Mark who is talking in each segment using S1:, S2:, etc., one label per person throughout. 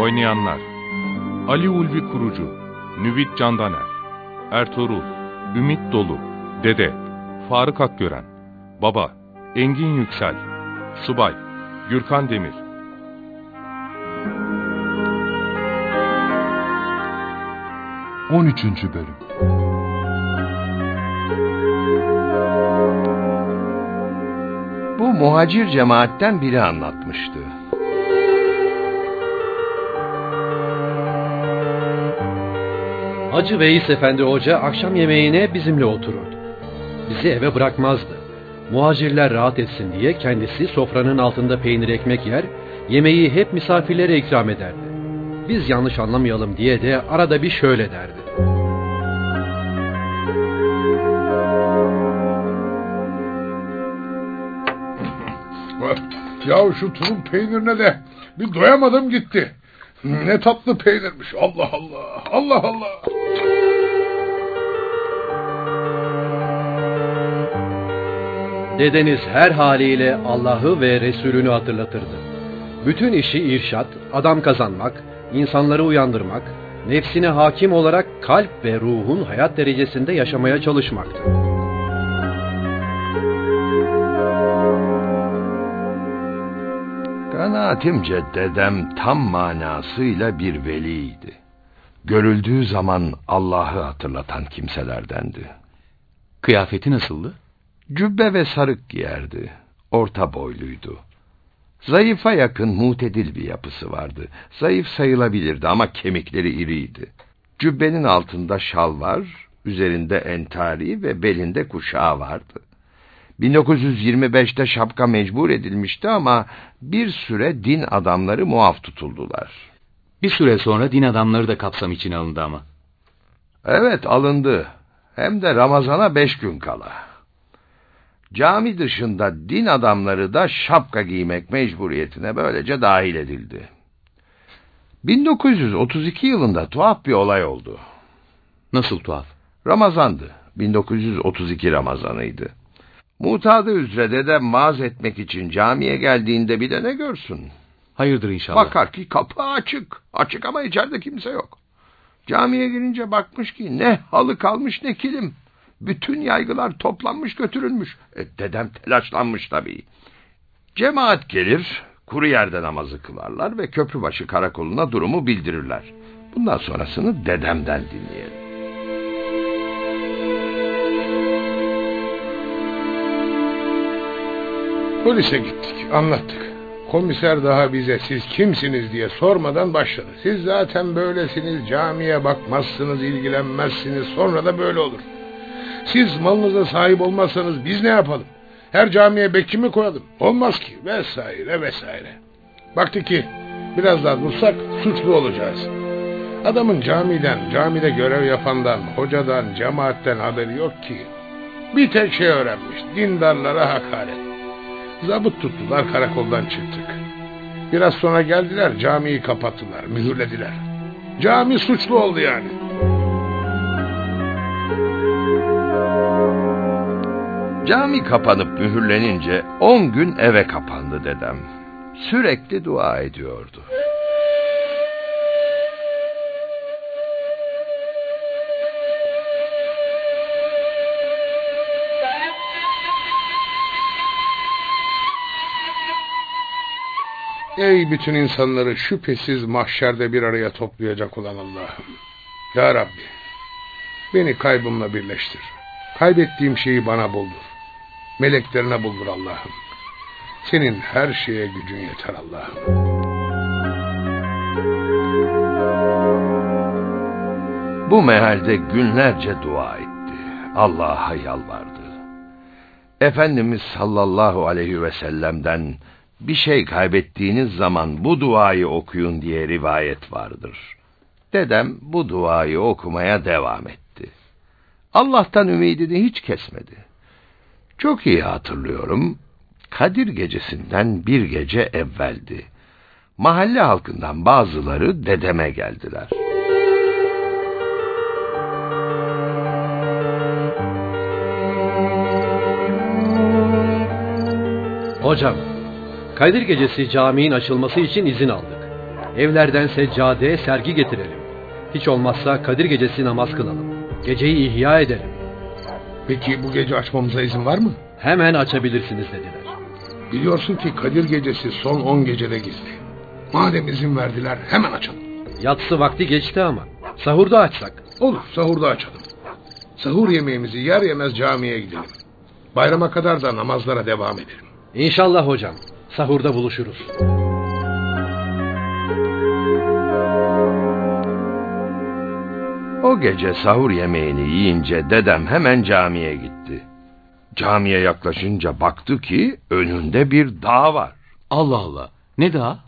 S1: Oynayanlar Ali Ulvi Kurucu Nüvit Candaner Ertuğrul Ümit Dolu Dede Faruk Akgören Baba Engin Yüksel Subay Gürkan Demir
S2: 13. Bölüm
S3: Bu muhacir cemaatten biri anlatmıştı.
S4: Hacı Veys Efendi Hoca akşam yemeğine bizimle otururdu. Bizi eve bırakmazdı. Muhacirler rahat etsin diye kendisi sofranın altında peynir ekmek yer, yemeği hep misafirlere ikram ederdi. Biz yanlış anlamayalım diye de arada bir şöyle derdi.
S5: Ya şu tulum peynirine de bir doyamadım gitti. Ne tatlı peynirmiş. Allah Allah. Allah Allah.
S4: Dedeniz her haliyle Allah'ı ve Resulünü hatırlatırdı. Bütün işi irşat, adam kazanmak, insanları uyandırmak, nefsine hakim olarak kalp ve ruhun hayat derecesinde yaşamaya çalışmaktı.
S3: Kanaatimce dedem tam manasıyla bir veliydi. Görüldüğü zaman Allah'ı hatırlatan kimselerdendi.
S6: Kıyafeti nasıldı?
S3: Cübbe ve sarık giyerdi. Orta boyluydu. Zayıfa yakın mutedil bir yapısı vardı. Zayıf sayılabilirdi ama kemikleri iriydi. Cübbenin altında şal var, üzerinde entari ve belinde kuşağı vardı. 1925'te şapka mecbur edilmişti ama bir süre din adamları muaf tutuldular.
S6: Bir süre sonra din adamları da kapsam içine alındı ama.
S3: Evet alındı. Hem de Ramazan'a beş gün kala. Cami dışında din adamları da şapka giymek mecburiyetine böylece dahil edildi. 1932 yılında tuhaf bir olay oldu.
S6: Nasıl tuhaf?
S3: Ramazandı. 1932 Ramazanıydı. Mutadı üzere dedem maaz etmek için camiye geldiğinde bir de ne görsün?
S6: Hayırdır inşallah.
S3: Bakar ki kapı açık. Açık ama içeride kimse yok. Camiye girince bakmış ki ne halı kalmış ne kilim. Bütün yaygılar toplanmış götürülmüş. E, dedem telaşlanmış tabii. Cemaat gelir, kuru yerde namazı kılarlar ve köprübaşı karakoluna durumu bildirirler. Bundan sonrasını dedemden dinleyelim.
S5: Polise gittik, anlattık. Komiser daha bize siz kimsiniz diye sormadan başladı. Siz zaten böylesiniz, camiye bakmazsınız, ilgilenmezsiniz, sonra da böyle olur. Siz malınıza sahip olmazsanız biz ne yapalım? Her camiye bekçi mi koyalım? Olmaz ki, vesaire vesaire. Baktı ki biraz daha dursak suçlu olacağız. Adamın camiden, camide görev yapandan, hocadan, cemaatten haberi yok ki. Bir tek şey öğrenmiş, dindarlara hakaret. Zabıt tuttular karakoldan çıktık. Biraz sonra geldiler camiyi kapattılar mühürlediler. Cami suçlu oldu yani.
S3: Cami kapanıp mühürlenince on gün eve kapandı dedem. Sürekli dua ediyordu.
S5: Ey bütün insanları şüphesiz mahşerde bir araya toplayacak olan Allah'ım. Ya Rabbi, beni kaybımla birleştir. Kaybettiğim şeyi bana buldur. Meleklerine buldur Allah'ım. Senin her şeye gücün yeter Allah'ım.
S3: Bu mehalde günlerce dua etti. Allah'a yalvardı. Efendimiz sallallahu aleyhi ve sellem'den bir şey kaybettiğiniz zaman bu duayı okuyun diye rivayet vardır. Dedem bu duayı okumaya devam etti. Allah'tan ümidini hiç kesmedi. Çok iyi hatırlıyorum. Kadir gecesinden bir gece evveldi. Mahalle halkından bazıları dedeme geldiler.
S4: Hocam, Kadir Gecesi caminin açılması için izin aldık. Evlerden seccade, sergi getirelim. Hiç olmazsa Kadir Gecesi namaz kılalım. Geceyi ihya edelim.
S5: Peki bu gece açmamıza izin var mı?
S4: Hemen açabilirsiniz dediler.
S5: Biliyorsun ki Kadir gecesi son 10 gecede gizli. Madem izin verdiler hemen açalım.
S4: Yatsı vakti geçti ama. Sahurda açsak.
S5: Olur sahurda açalım. Sahur yemeğimizi yer yemez camiye gidelim. Bayrama kadar da namazlara devam edelim.
S4: İnşallah hocam. Sahurda buluşuruz.
S3: O gece sahur yemeğini yiyince dedem hemen camiye gitti. Camiye yaklaşınca baktı ki önünde bir dağ var.
S6: Allah Allah. Ne daha?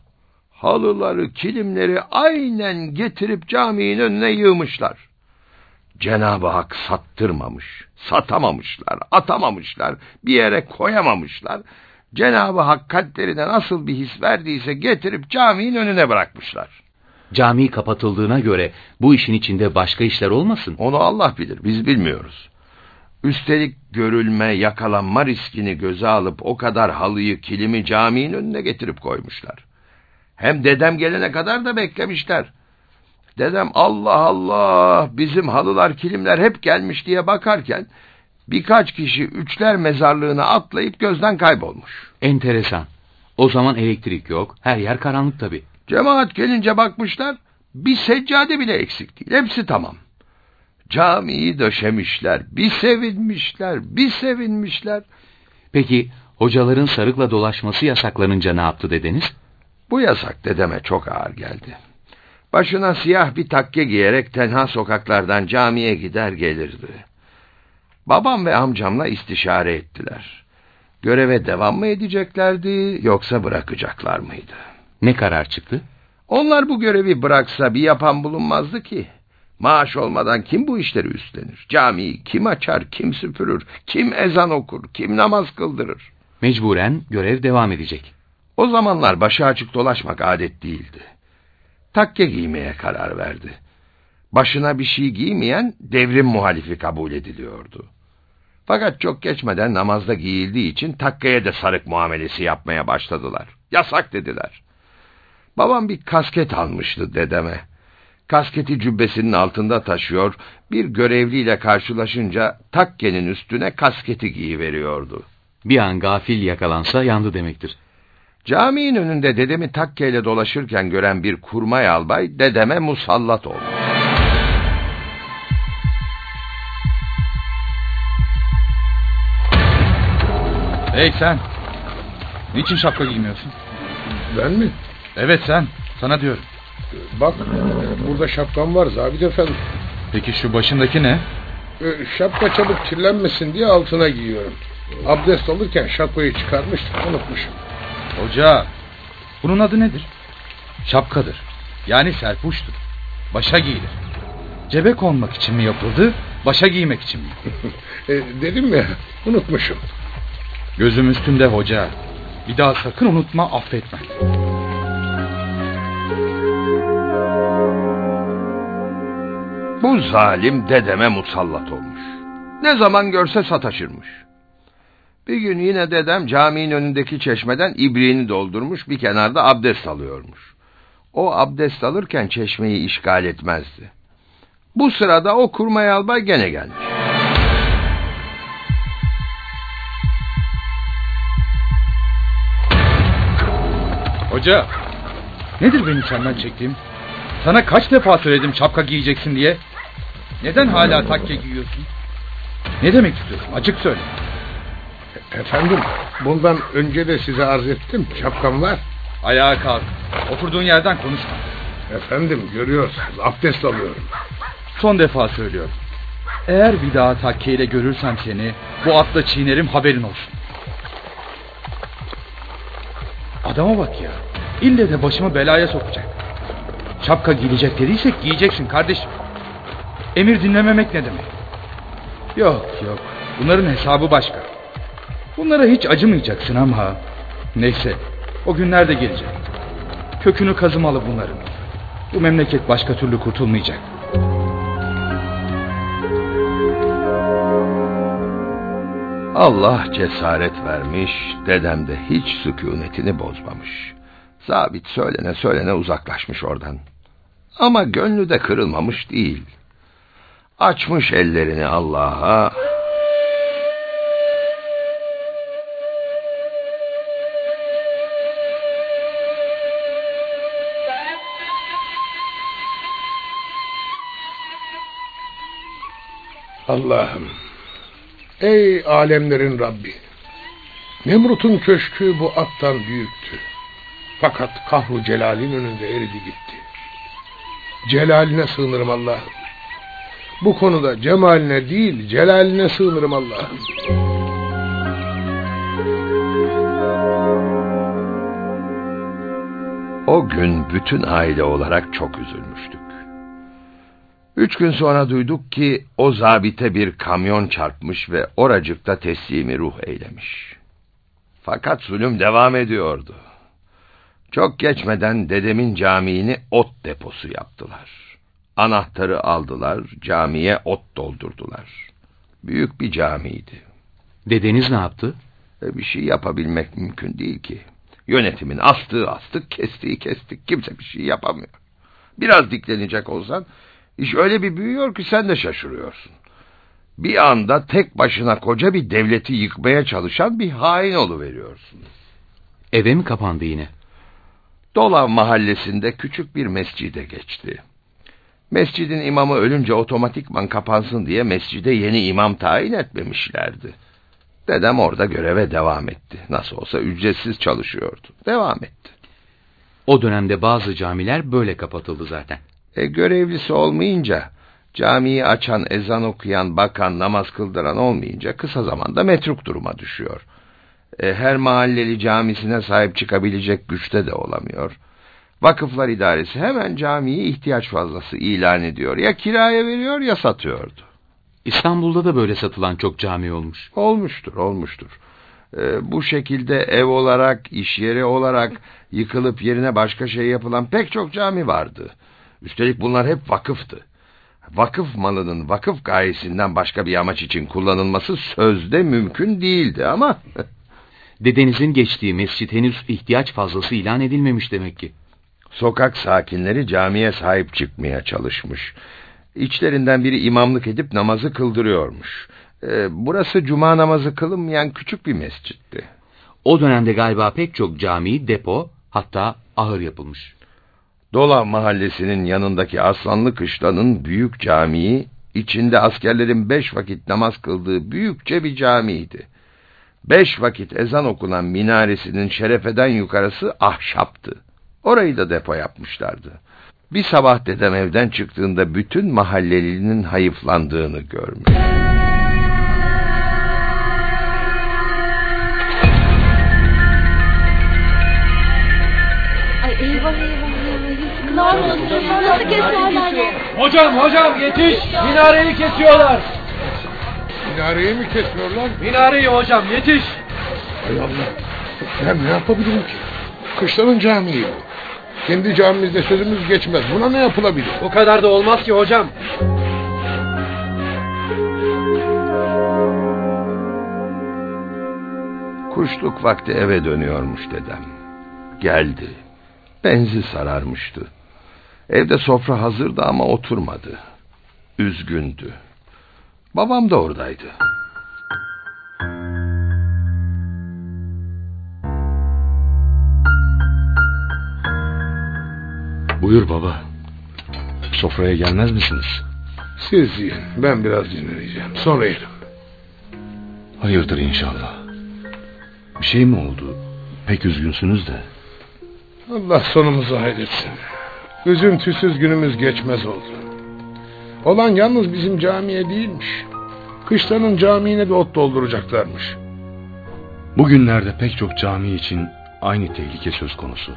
S3: Halıları, kilimleri aynen getirip caminin önüne yığmışlar. Cenab-ı Hak sattırmamış, satamamışlar, atamamışlar, bir yere koyamamışlar. Cenab-ı Hak kalplerine nasıl bir his verdiyse getirip caminin önüne bırakmışlar.
S6: Cami kapatıldığına göre bu işin içinde başka işler olmasın?
S3: Onu Allah bilir, biz bilmiyoruz. Üstelik görülme, yakalanma riskini göze alıp o kadar halıyı, kilimi caminin önüne getirip koymuşlar. Hem dedem gelene kadar da beklemişler. Dedem Allah Allah bizim halılar, kilimler hep gelmiş diye bakarken birkaç kişi üçler mezarlığına atlayıp gözden kaybolmuş.
S6: Enteresan. O zaman elektrik yok. Her yer karanlık tabii.
S3: Cemaat gelince bakmışlar, bir seccade bile eksik değil. Hepsi tamam. Camiyi döşemişler, bir sevinmişler, bir sevinmişler.
S6: Peki hocaların sarıkla dolaşması yasaklanınca ne yaptı dedeniz?
S3: Bu yasak dedeme çok ağır geldi. Başına siyah bir takke giyerek tenha sokaklardan camiye gider gelirdi. Babam ve amcamla istişare ettiler. Göreve devam mı edeceklerdi yoksa bırakacaklar mıydı?
S6: Ne karar çıktı?
S3: Onlar bu görevi bıraksa bir yapan bulunmazdı ki. Maaş olmadan kim bu işleri üstlenir? Camiyi kim açar, kim süpürür, kim ezan okur, kim namaz kıldırır?
S6: Mecburen görev devam edecek.
S3: O zamanlar başı açık dolaşmak adet değildi. Takke giymeye karar verdi. Başına bir şey giymeyen devrim muhalifi kabul ediliyordu. Fakat çok geçmeden namazda giyildiği için takkeye de sarık muamelesi yapmaya başladılar. Yasak dediler. Babam bir kasket almıştı dedeme. Kasketi cübbesinin altında taşıyor, bir görevliyle karşılaşınca takkenin üstüne kasketi giyiveriyordu.
S6: Bir an gafil yakalansa yandı demektir.
S3: Caminin önünde dedemi takkeyle dolaşırken gören bir kurmay albay dedeme musallat oldu.
S2: Hey sen! Niçin şapka giymiyorsun?
S5: Ben mi?
S2: Evet sen. Sana diyorum.
S5: Bak burada şapkam var Zabit Efendi.
S2: Peki şu başındaki ne?
S5: Ee, Şapka çabuk kirlenmesin diye altına giyiyorum. Abdest alırken şapkayı çıkarmıştım unutmuşum.
S2: Hoca. Bunun adı nedir? Şapkadır. Yani serpuştur. Başa giyilir. Cebe konmak için mi yapıldı, başa giymek için mi?
S5: E, dedim ya unutmuşum.
S2: Gözüm üstünde hoca. Bir daha sakın unutma, affetme.
S3: Bu zalim dedeme musallat olmuş. Ne zaman görse sataşırmış. Bir gün yine dedem caminin önündeki çeşmeden ibriğini doldurmuş bir kenarda abdest alıyormuş. O abdest alırken çeşmeyi işgal etmezdi. Bu sırada o kurmay albay gene gelmiş.
S2: Hoca. Nedir benim senden çektiğim? Sana kaç defa söyledim şapka giyeceksin diye. Neden hala takke giyiyorsun? Ne demek istiyorsun? Açık söyle.
S5: Efendim bundan önce de size arz ettim şapkam var.
S2: Ayağa kalk. Oturduğun yerden konuşma.
S5: Efendim görüyorsunuz abdest alıyorum.
S2: Son defa söylüyorum. Eğer bir daha takkeyle görürsem seni bu atla çiğnerim haberin olsun. Adama bak ya. İlle de başımı belaya sokacak. Şapka giyecek dediysek giyeceksin kardeşim. Emir dinlememek ne demek? Yok yok. Bunların hesabı başka. Bunlara hiç acımayacaksın ama. Neyse. O günler de gelecek. Kökünü kazımalı bunların. Bu memleket başka türlü kurtulmayacak.
S3: Allah cesaret vermiş, dedem de hiç sükunetini bozmamış. Zabit söylene söylene uzaklaşmış oradan. Ama gönlü de kırılmamış değil. Açmış ellerini Allah'a,
S5: Allah'ım. Ey alemlerin Rabbi. Nemrut'un köşkü bu attan büyüktü. Fakat kahru celalin önünde eridi gitti. Celaline sığınırım Allah'ım. Bu konuda cemaline değil celaline sığınırım Allah'ım.
S3: O gün bütün aile olarak çok üzülmüştük. Üç gün sonra duyduk ki o zabite bir kamyon çarpmış ve oracıkta teslimi ruh eylemiş. Fakat zulüm devam ediyordu. Çok geçmeden dedemin camiini ot deposu yaptılar. Anahtarı aldılar, camiye ot doldurdular. Büyük bir camiydi.
S6: Dedeniz ne yaptı?
S3: E, bir şey yapabilmek mümkün değil ki. Yönetimin astığı astık, kestiği kestik. Kimse bir şey yapamıyor. Biraz diklenecek olsan, iş öyle bir büyüyor ki sen de şaşırıyorsun. Bir anda tek başına koca bir devleti yıkmaya çalışan bir hain veriyorsun.
S6: Eve mi kapandı yine?
S3: Dolav mahallesinde küçük bir mescide geçti. Mescidin imamı ölünce otomatikman kapansın diye mescide yeni imam tayin etmemişlerdi. Dedem orada göreve devam etti. Nasıl olsa ücretsiz çalışıyordu. Devam etti.
S6: O dönemde bazı camiler böyle kapatıldı zaten.
S3: E, görevlisi olmayınca, camiyi açan, ezan okuyan, bakan, namaz kıldıran olmayınca kısa zamanda metruk duruma düşüyor. E, her mahalleli camisine sahip çıkabilecek güçte de olamıyor. Vakıflar idaresi hemen camiyi ihtiyaç fazlası ilan ediyor. Ya kiraya veriyor ya satıyordu.
S6: İstanbul'da da böyle satılan çok cami olmuş.
S3: Olmuştur, olmuştur. Ee, bu şekilde ev olarak, iş yeri olarak yıkılıp yerine başka şey yapılan pek çok cami vardı. Üstelik bunlar hep vakıftı. Vakıf malının vakıf gayesinden başka bir amaç için kullanılması sözde mümkün değildi ama...
S6: Dedenizin geçtiği mescit henüz ihtiyaç fazlası ilan edilmemiş demek ki.
S3: Sokak sakinleri camiye sahip çıkmaya çalışmış. İçlerinden biri imamlık edip namazı kıldırıyormuş. Ee, burası cuma namazı kılınmayan küçük bir mescitti.
S6: O dönemde galiba pek çok cami, depo, hatta ahır yapılmış.
S3: Dola mahallesinin yanındaki Aslanlı Kışlanın büyük camii, içinde askerlerin beş vakit namaz kıldığı büyükçe bir camiydi. Beş vakit ezan okunan minaresinin şerefeden yukarısı ahşaptı. Orayı da depo yapmışlardı. Bir sabah dedem evden çıktığında bütün mahallelinin hayıflandığını görmüş.
S7: Ay eyvah eyvah. Nasıl keserler ya?
S2: Hocam hocam yetiş. Minareyi kesiyorlar.
S5: Minareyi mi kesiyorlar?
S2: Minareyi hocam yetiş.
S5: Hay Allah. Ben ne yapabilirim ki? Kışlanın camii bu. Kendi camimizde sözümüz geçmez. Buna ne yapılabilir?
S2: O kadar da olmaz ki hocam.
S3: Kuşluk vakti eve dönüyormuş dedem. Geldi. Benzi sararmıştı. Evde sofra hazırdı ama oturmadı. Üzgündü. Babam da oradaydı.
S8: Buyur baba. Sofraya gelmez misiniz?
S5: Siz yiyin. Ben biraz dinleneceğim. Sonra yerim.
S8: Hayırdır inşallah. Bir şey mi oldu? Pek üzgünsünüz de.
S5: Allah sonumuzu hayretsin. Üzüntüsüz günümüz geçmez oldu. Olan yalnız bizim camiye değilmiş. Kışlanın camiine de ot dolduracaklarmış.
S8: Bugünlerde pek çok cami için aynı tehlike söz konusu.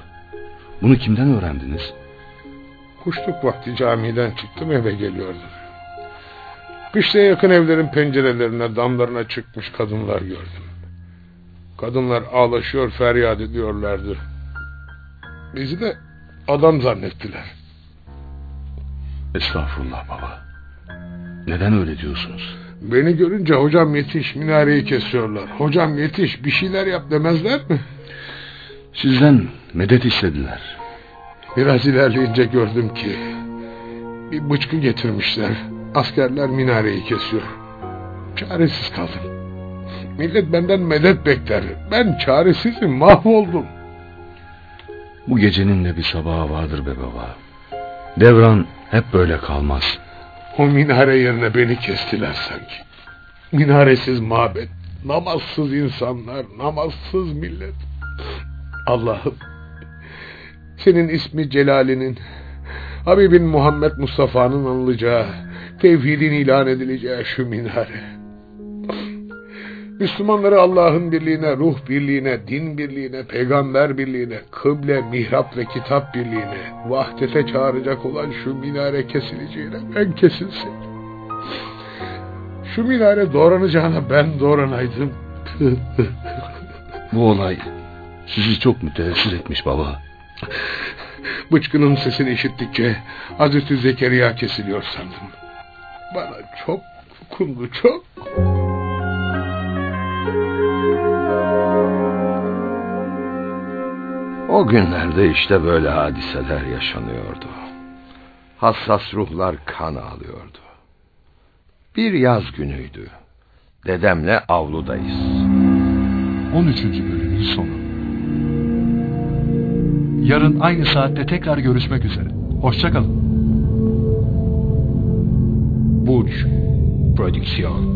S8: Bunu kimden öğrendiniz?
S5: Kuşluk vakti camiden çıktım eve geliyordum. Kışlaya yakın evlerin pencerelerine, damlarına çıkmış kadınlar gördüm. Kadınlar ağlaşıyor, feryat ediyorlardı. Bizi de adam zannettiler.
S8: Estağfurullah baba. Neden öyle diyorsunuz?
S5: Beni görünce hocam yetiş minareyi kesiyorlar. Hocam yetiş bir şeyler yap demezler mi?
S8: Sizden medet istediler.
S5: Biraz ilerleyince gördüm ki bir bıçkı getirmişler. Askerler minareyi kesiyor. Çaresiz kaldım. Millet benden medet bekler. Ben çaresizim, mahvoldum.
S8: Bu gecenin de bir sabahı vardır be baba. Devran hep böyle kalmaz.
S5: O minare yerine beni kestiler sanki. Minaresiz mabet, namazsız insanlar, namazsız millet. Allah'ım, senin ismi Celal'inin, Habibin Muhammed Mustafa'nın anılacağı, tevhidin ilan edileceği şu minare. Müslümanları Allah'ın birliğine, ruh birliğine, din birliğine, peygamber birliğine, kıble, mihrap ve kitap birliğine, vahdete çağıracak olan şu minare kesileceğine ben kesilseydim. Şu minare doğranacağına ben doğranaydım.
S8: Bu olay sizi çok müteessir etmiş baba.
S5: Bıçkının sesini işittikçe Hazreti Zekeriya kesiliyor sandım. Bana çok dokundu, çok.
S3: O günlerde işte böyle hadiseler yaşanıyordu. Hassas ruhlar kan ağlıyordu. Bir yaz günüydü. Dedemle avludayız.
S9: 13. bölümün sonu. Yarın aynı saatte tekrar görüşmek üzere. Hoşçakalın.
S3: Burç Prodüksiyon